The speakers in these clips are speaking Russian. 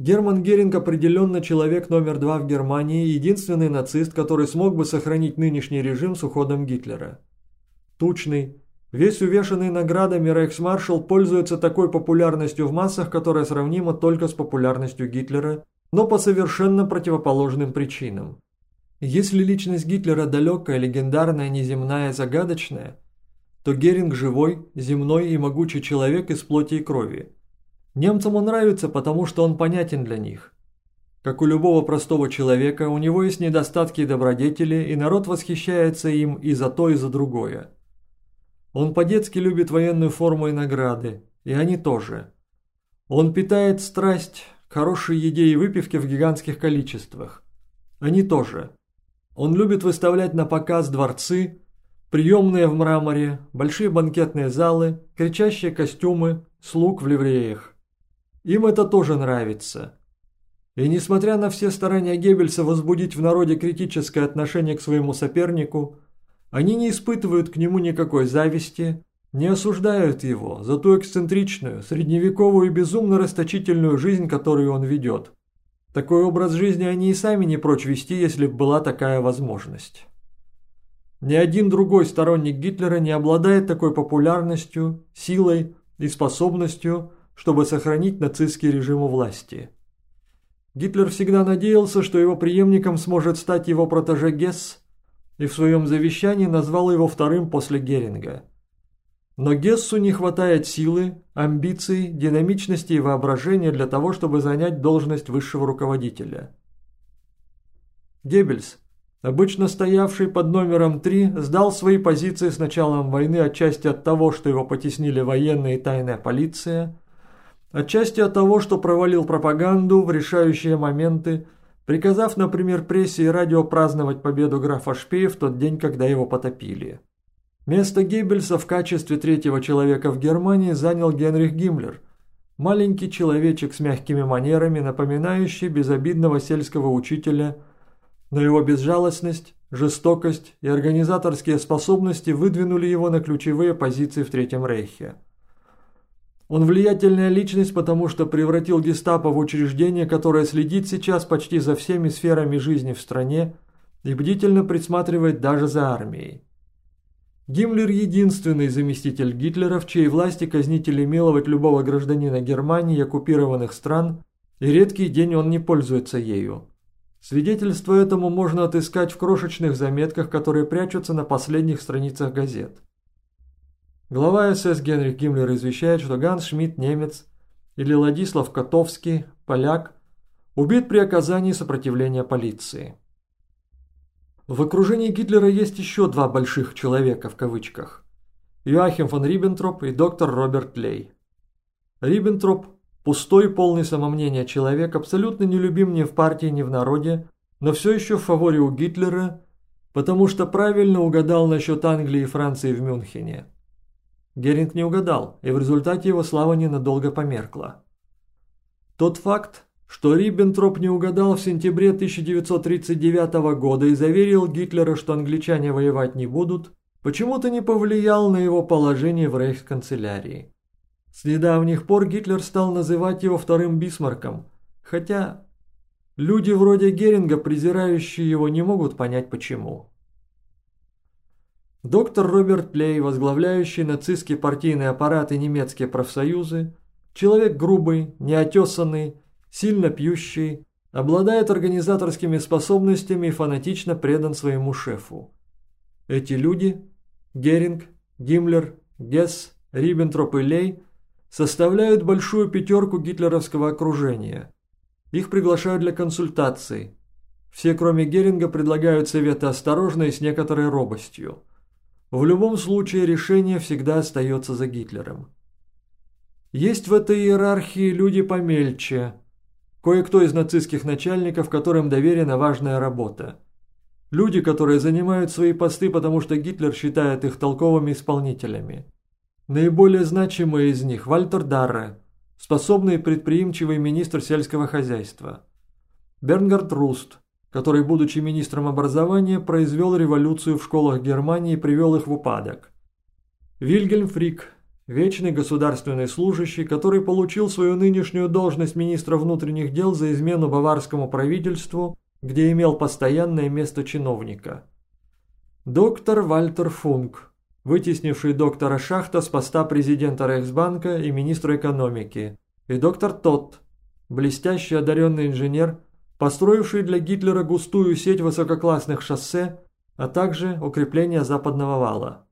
Герман Геринг определенно человек номер два в Германии, единственный нацист, который смог бы сохранить нынешний режим с уходом Гитлера. Тучный, весь увешанный наградами рейхсмаршал пользуется такой популярностью в массах, которая сравнима только с популярностью Гитлера, но по совершенно противоположным причинам. Если личность Гитлера далекая, легендарная, неземная, загадочная, то Геринг живой, земной и могучий человек из плоти и крови – Немцам он нравится, потому что он понятен для них. Как у любого простого человека, у него есть недостатки и добродетели, и народ восхищается им и за то, и за другое. Он по-детски любит военную форму и награды, и они тоже. Он питает страсть к хорошей еде и выпивке в гигантских количествах. Они тоже. Он любит выставлять на показ дворцы, приемные в мраморе, большие банкетные залы, кричащие костюмы, слуг в ливреях. Им это тоже нравится. И несмотря на все старания Геббельса возбудить в народе критическое отношение к своему сопернику, они не испытывают к нему никакой зависти, не осуждают его за ту эксцентричную, средневековую и безумно расточительную жизнь, которую он ведет. Такой образ жизни они и сами не прочь вести, если бы была такая возможность. Ни один другой сторонник Гитлера не обладает такой популярностью, силой и способностью, чтобы сохранить нацистский режим у власти. Гитлер всегда надеялся, что его преемником сможет стать его протеже Гесс, и в своем завещании назвал его вторым после Геринга. Но Гессу не хватает силы, амбиций, динамичности и воображения для того, чтобы занять должность высшего руководителя. Геббельс, обычно стоявший под номером 3, сдал свои позиции с началом войны отчасти от того, что его потеснили военная и тайная полиция, Отчасти от того, что провалил пропаганду в решающие моменты, приказав, например, прессе и радио праздновать победу графа Шпея в тот день, когда его потопили. Место Геббельса в качестве третьего человека в Германии занял Генрих Гиммлер, маленький человечек с мягкими манерами, напоминающий безобидного сельского учителя, но его безжалостность, жестокость и организаторские способности выдвинули его на ключевые позиции в Третьем Рейхе. Он влиятельная личность, потому что превратил гестапо в учреждение, которое следит сейчас почти за всеми сферами жизни в стране и бдительно присматривает даже за армией. Гиммлер – единственный заместитель Гитлера, в чьей власти казнить или миловать любого гражданина Германии и оккупированных стран, и редкий день он не пользуется ею. Свидетельство этому можно отыскать в крошечных заметках, которые прячутся на последних страницах газет. Глава СС Генрих Гиммлер извещает, что Ганс Шмидт, немец, или Владислав Котовский, поляк, убит при оказании сопротивления полиции. В окружении Гитлера есть еще два «больших человека» в кавычках. Йоахим фон Риббентроп и доктор Роберт Лей. Риббентроп – пустой полный самомнения человек, абсолютно не любим ни в партии, ни в народе, но все еще в фаворе у Гитлера, потому что правильно угадал насчет Англии и Франции в Мюнхене. Геринг не угадал, и в результате его слава ненадолго померкла. Тот факт, что Риббентроп не угадал в сентябре 1939 года и заверил Гитлера, что англичане воевать не будут, почему-то не повлиял на его положение в рейхсканцелярии. С недавних пор Гитлер стал называть его вторым Бисмарком, хотя люди вроде Геринга, презирающие его, не могут понять почему. Доктор Роберт Плей, возглавляющий нацистский партийный аппарат и немецкие профсоюзы, человек грубый, неотесанный, сильно пьющий, обладает организаторскими способностями и фанатично предан своему шефу. Эти люди – Геринг, Гиммлер, Гесс, Риббентроп и Лей – составляют большую пятерку гитлеровского окружения. Их приглашают для консультаций. Все, кроме Геринга, предлагают советы осторожно и с некоторой робостью. В любом случае решение всегда остается за Гитлером. Есть в этой иерархии люди помельче. Кое-кто из нацистских начальников, которым доверена важная работа. Люди, которые занимают свои посты, потому что Гитлер считает их толковыми исполнителями. Наиболее значимые из них – Вальтер Дарре, способный и предприимчивый министр сельского хозяйства. Бернгард Руст, который, будучи министром образования, произвел революцию в школах Германии и привел их в упадок. Вильгельм Фрик, вечный государственный служащий, который получил свою нынешнюю должность министра внутренних дел за измену баварскому правительству, где имел постоянное место чиновника. Доктор Вальтер Функ, вытеснивший доктора Шахта с поста президента Рейхсбанка и министра экономики, и доктор Тот, блестящий одаренный инженер, построивший для Гитлера густую сеть высококлассных шоссе, а также укрепление западного вала.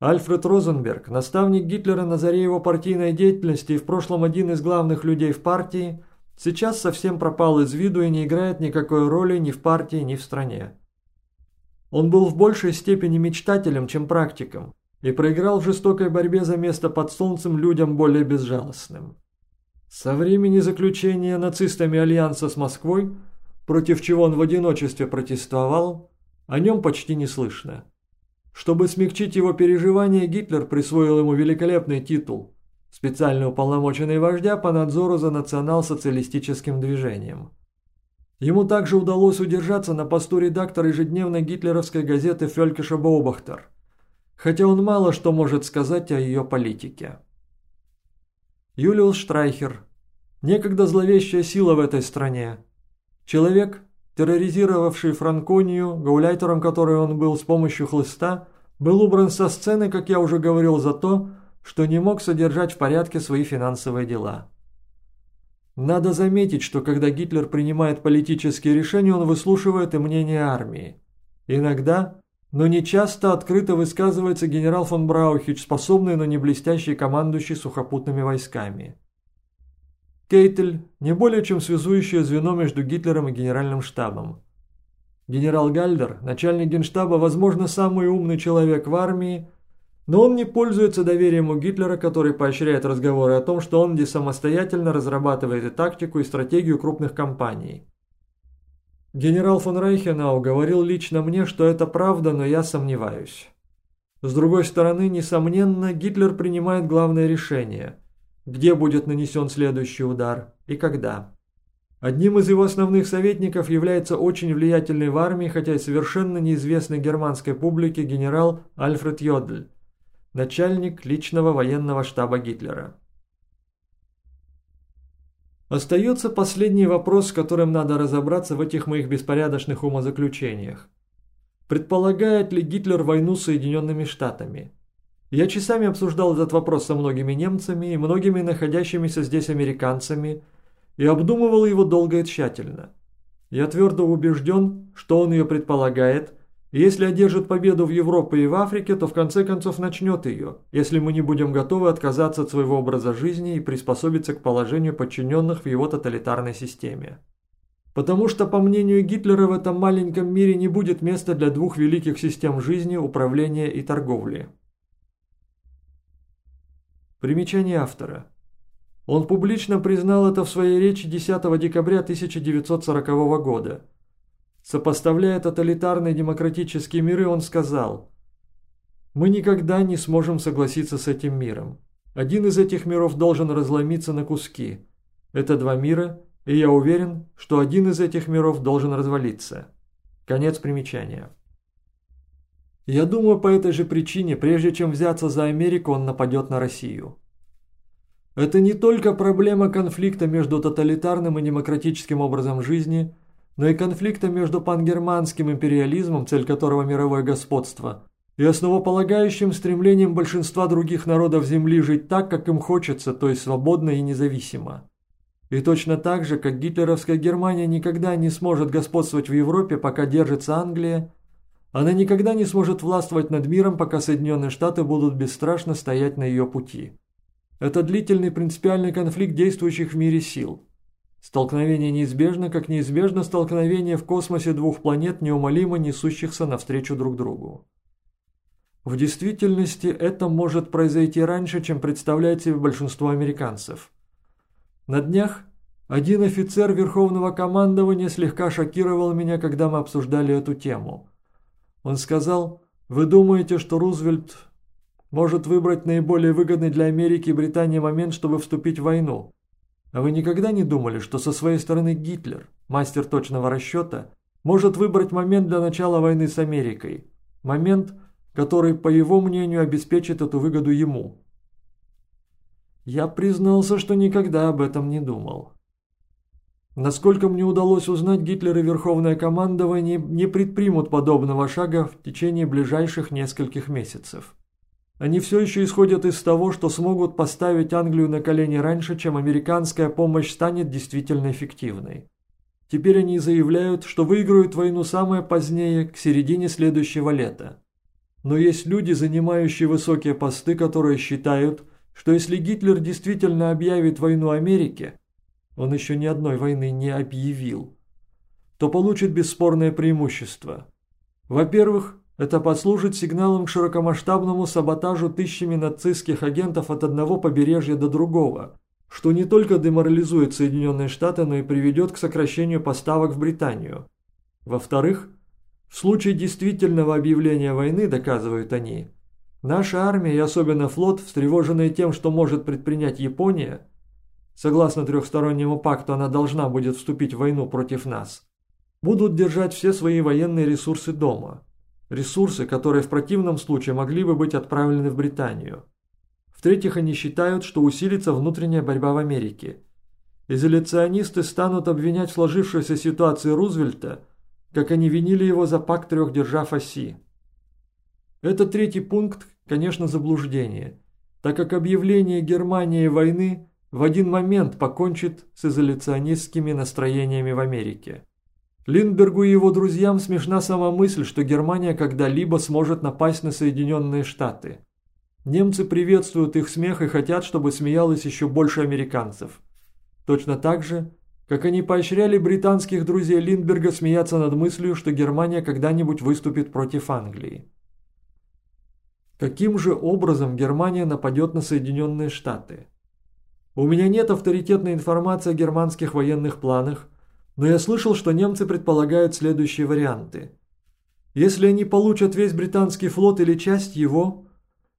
Альфред Розенберг, наставник Гитлера на заре его партийной деятельности и в прошлом один из главных людей в партии, сейчас совсем пропал из виду и не играет никакой роли ни в партии, ни в стране. Он был в большей степени мечтателем, чем практиком, и проиграл в жестокой борьбе за место под солнцем людям более безжалостным. Со времени заключения нацистами альянса с Москвой, против чего он в одиночестве протестовал, о нем почти не слышно. Чтобы смягчить его переживания, Гитлер присвоил ему великолепный титул – специально уполномоченный вождя по надзору за национал-социалистическим движением. Ему также удалось удержаться на посту редактора ежедневной гитлеровской газеты «Фелькиша Боубахтер», хотя он мало что может сказать о ее политике. Юлиус Штрайхер, некогда зловещая сила в этой стране, человек, терроризировавший Франконию, гауляйтером которой он был с помощью хлыста, был убран со сцены, как я уже говорил, за то, что не мог содержать в порядке свои финансовые дела. Надо заметить, что когда Гитлер принимает политические решения, он выслушивает и мнение армии. Иногда, но не часто открыто высказывается генерал фон Браухич, способный, но не блестящий командующий сухопутными войсками. Кейтель – не более чем связующее звено между Гитлером и Генеральным штабом. Генерал Гальдер, начальник генштаба, возможно, самый умный человек в армии, но он не пользуется доверием у Гитлера, который поощряет разговоры о том, что он где самостоятельно разрабатывает и тактику, и стратегию крупных компаний. Генерал фон Рейхенау говорил лично мне, что это правда, но я сомневаюсь. С другой стороны, несомненно, Гитлер принимает главное решение – где будет нанесен следующий удар и когда. Одним из его основных советников является очень влиятельный в армии, хотя и совершенно неизвестный германской публике генерал Альфред Йодль, начальник личного военного штаба Гитлера. Остается последний вопрос, с которым надо разобраться в этих моих беспорядочных умозаключениях. Предполагает ли Гитлер войну с Соединенными Штатами? Я часами обсуждал этот вопрос со многими немцами и многими находящимися здесь американцами и обдумывал его долго и тщательно. Я твердо убежден, что он ее предполагает, если одержит победу в Европе и в Африке, то в конце концов начнет ее, если мы не будем готовы отказаться от своего образа жизни и приспособиться к положению подчиненных в его тоталитарной системе. Потому что, по мнению Гитлера, в этом маленьком мире не будет места для двух великих систем жизни, управления и торговли. Примечание автора. Он публично признал это в своей речи 10 декабря 1940 года. Сопоставляя тоталитарные демократические миры, он сказал «Мы никогда не сможем согласиться с этим миром. Один из этих миров должен разломиться на куски. Это два мира, и я уверен, что один из этих миров должен развалиться». Конец примечания. Я думаю, по этой же причине, прежде чем взяться за Америку, он нападет на Россию. Это не только проблема конфликта между тоталитарным и демократическим образом жизни, но и конфликта между пангерманским империализмом, цель которого мировое господство, и основополагающим стремлением большинства других народов Земли жить так, как им хочется, то есть свободно и независимо. И точно так же, как гитлеровская Германия никогда не сможет господствовать в Европе, пока держится Англия, она никогда не сможет властвовать над миром, пока Соединенные Штаты будут бесстрашно стоять на ее пути. Это длительный принципиальный конфликт действующих в мире сил. Столкновение неизбежно, как неизбежно столкновение в космосе двух планет, неумолимо несущихся навстречу друг другу. В действительности это может произойти раньше, чем представляет себе большинство американцев. На днях один офицер Верховного командования слегка шокировал меня, когда мы обсуждали эту тему – он сказал, «Вы думаете, что Рузвельт может выбрать наиболее выгодный для Америки и Британии момент, чтобы вступить в войну? А вы никогда не думали, что со своей стороны Гитлер, мастер точного расчета, может выбрать момент для начала войны с Америкой? Момент, который, по его мнению, обеспечит эту выгоду ему. Я признался, что никогда об этом не думал. Насколько мне удалось узнать, Гитлер и Верховное командование не предпримут подобного шага в течение ближайших нескольких месяцев. Они все еще исходят из того, что смогут поставить Англию на колени раньше, чем американская помощь станет действительно эффективной. Теперь они заявляют, что выиграют войну самое позднее, к середине следующего лета. Но есть люди, занимающие высокие посты, которые считают, что если Гитлер действительно объявит войну Америке, он еще ни одной войны не объявил, то получит бесспорное преимущество. Во-первых, это послужит сигналом к широкомасштабному саботажу тысячами нацистских агентов от одного побережья до другого, что не только деморализует Соединенные Штаты, но и приведет к сокращению поставок в Британию. Во-вторых, в случае действительного объявления войны, доказывают они, наша армия и особенно флот, встревоженные тем, что может предпринять Япония, согласно трехстороннему пакту она должна будет вступить в войну против нас, будут держать все свои военные ресурсы дома. Ресурсы, которые в противном случае могли бы быть отправлены в Британию. В-третьих, они считают, что усилится внутренняя борьба в Америке. Изоляционисты станут обвинять в сложившейся ситуации Рузвельта, как они винили его за пакт трех держав оси. Этот третий пункт, конечно, заблуждение, так как объявление Германии войны в один момент покончит с изоляционистскими настроениями в Америке. Линдбергу и его друзьям смешна сама мысль, что Германия когда-либо сможет напасть на Соединенные Штаты. Немцы приветствуют их смех и хотят, чтобы смеялось еще больше американцев. Точно так же, как они поощряли британских друзей Линдберга смеяться над мыслью, что Германия когда-нибудь выступит против Англии. Каким же образом Германия нападет на Соединенные Штаты? У меня нет авторитетной информации о германских военных планах, но я слышал, что немцы предполагают следующие варианты. Если они получат весь британский флот или часть его,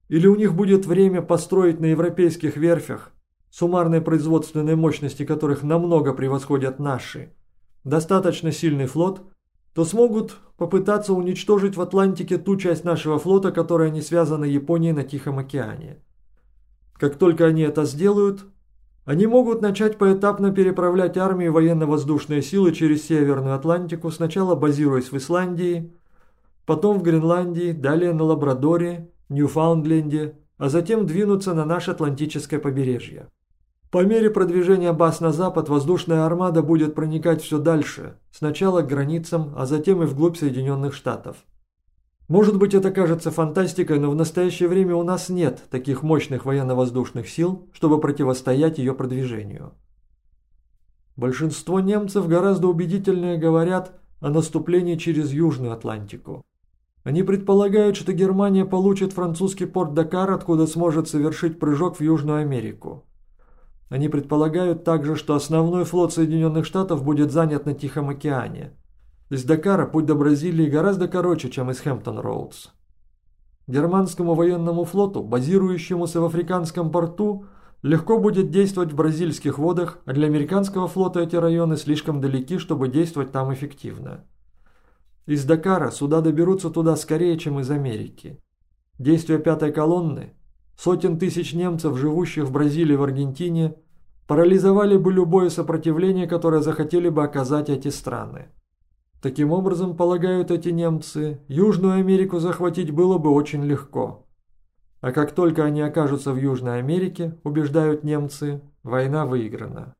или у них будет время построить на европейских верфях, суммарной производственной мощности которых намного превосходят наши, достаточно сильный флот, то смогут попытаться уничтожить в Атлантике ту часть нашего флота, которая не связана Японией на Тихом океане. Как только они это сделают, они могут начать поэтапно переправлять армии военно-воздушные силы через Северную Атлантику, сначала базируясь в Исландии, потом в Гренландии, далее на Лабрадоре, Ньюфаундленде, а затем двинуться на наше Атлантическое побережье. По мере продвижения баз на запад воздушная армада будет проникать все дальше, сначала к границам, а затем и вглубь Соединенных Штатов. Может быть, это кажется фантастикой, но в настоящее время у нас нет таких мощных военно-воздушных сил, чтобы противостоять ее продвижению. Большинство немцев гораздо убедительнее говорят о наступлении через Южную Атлантику. Они предполагают, что Германия получит французский порт Дакар, откуда сможет совершить прыжок в Южную Америку. Они предполагают также, что основной флот Соединенных Штатов будет занят на Тихом океане – из Дакара путь до Бразилии гораздо короче, чем из Хэмптон-Роудс. Германскому военному флоту, базирующемуся в африканском порту, легко будет действовать в бразильских водах, а для американского флота эти районы слишком далеки, чтобы действовать там эффективно. Из Дакара суда доберутся туда скорее, чем из Америки. Действия пятой колонны, сотен тысяч немцев, живущих в Бразилии и в Аргентине, парализовали бы любое сопротивление, которое захотели бы оказать эти страны. Таким образом, полагают эти немцы, Южную Америку захватить было бы очень легко. А как только они окажутся в Южной Америке, убеждают немцы, война выиграна.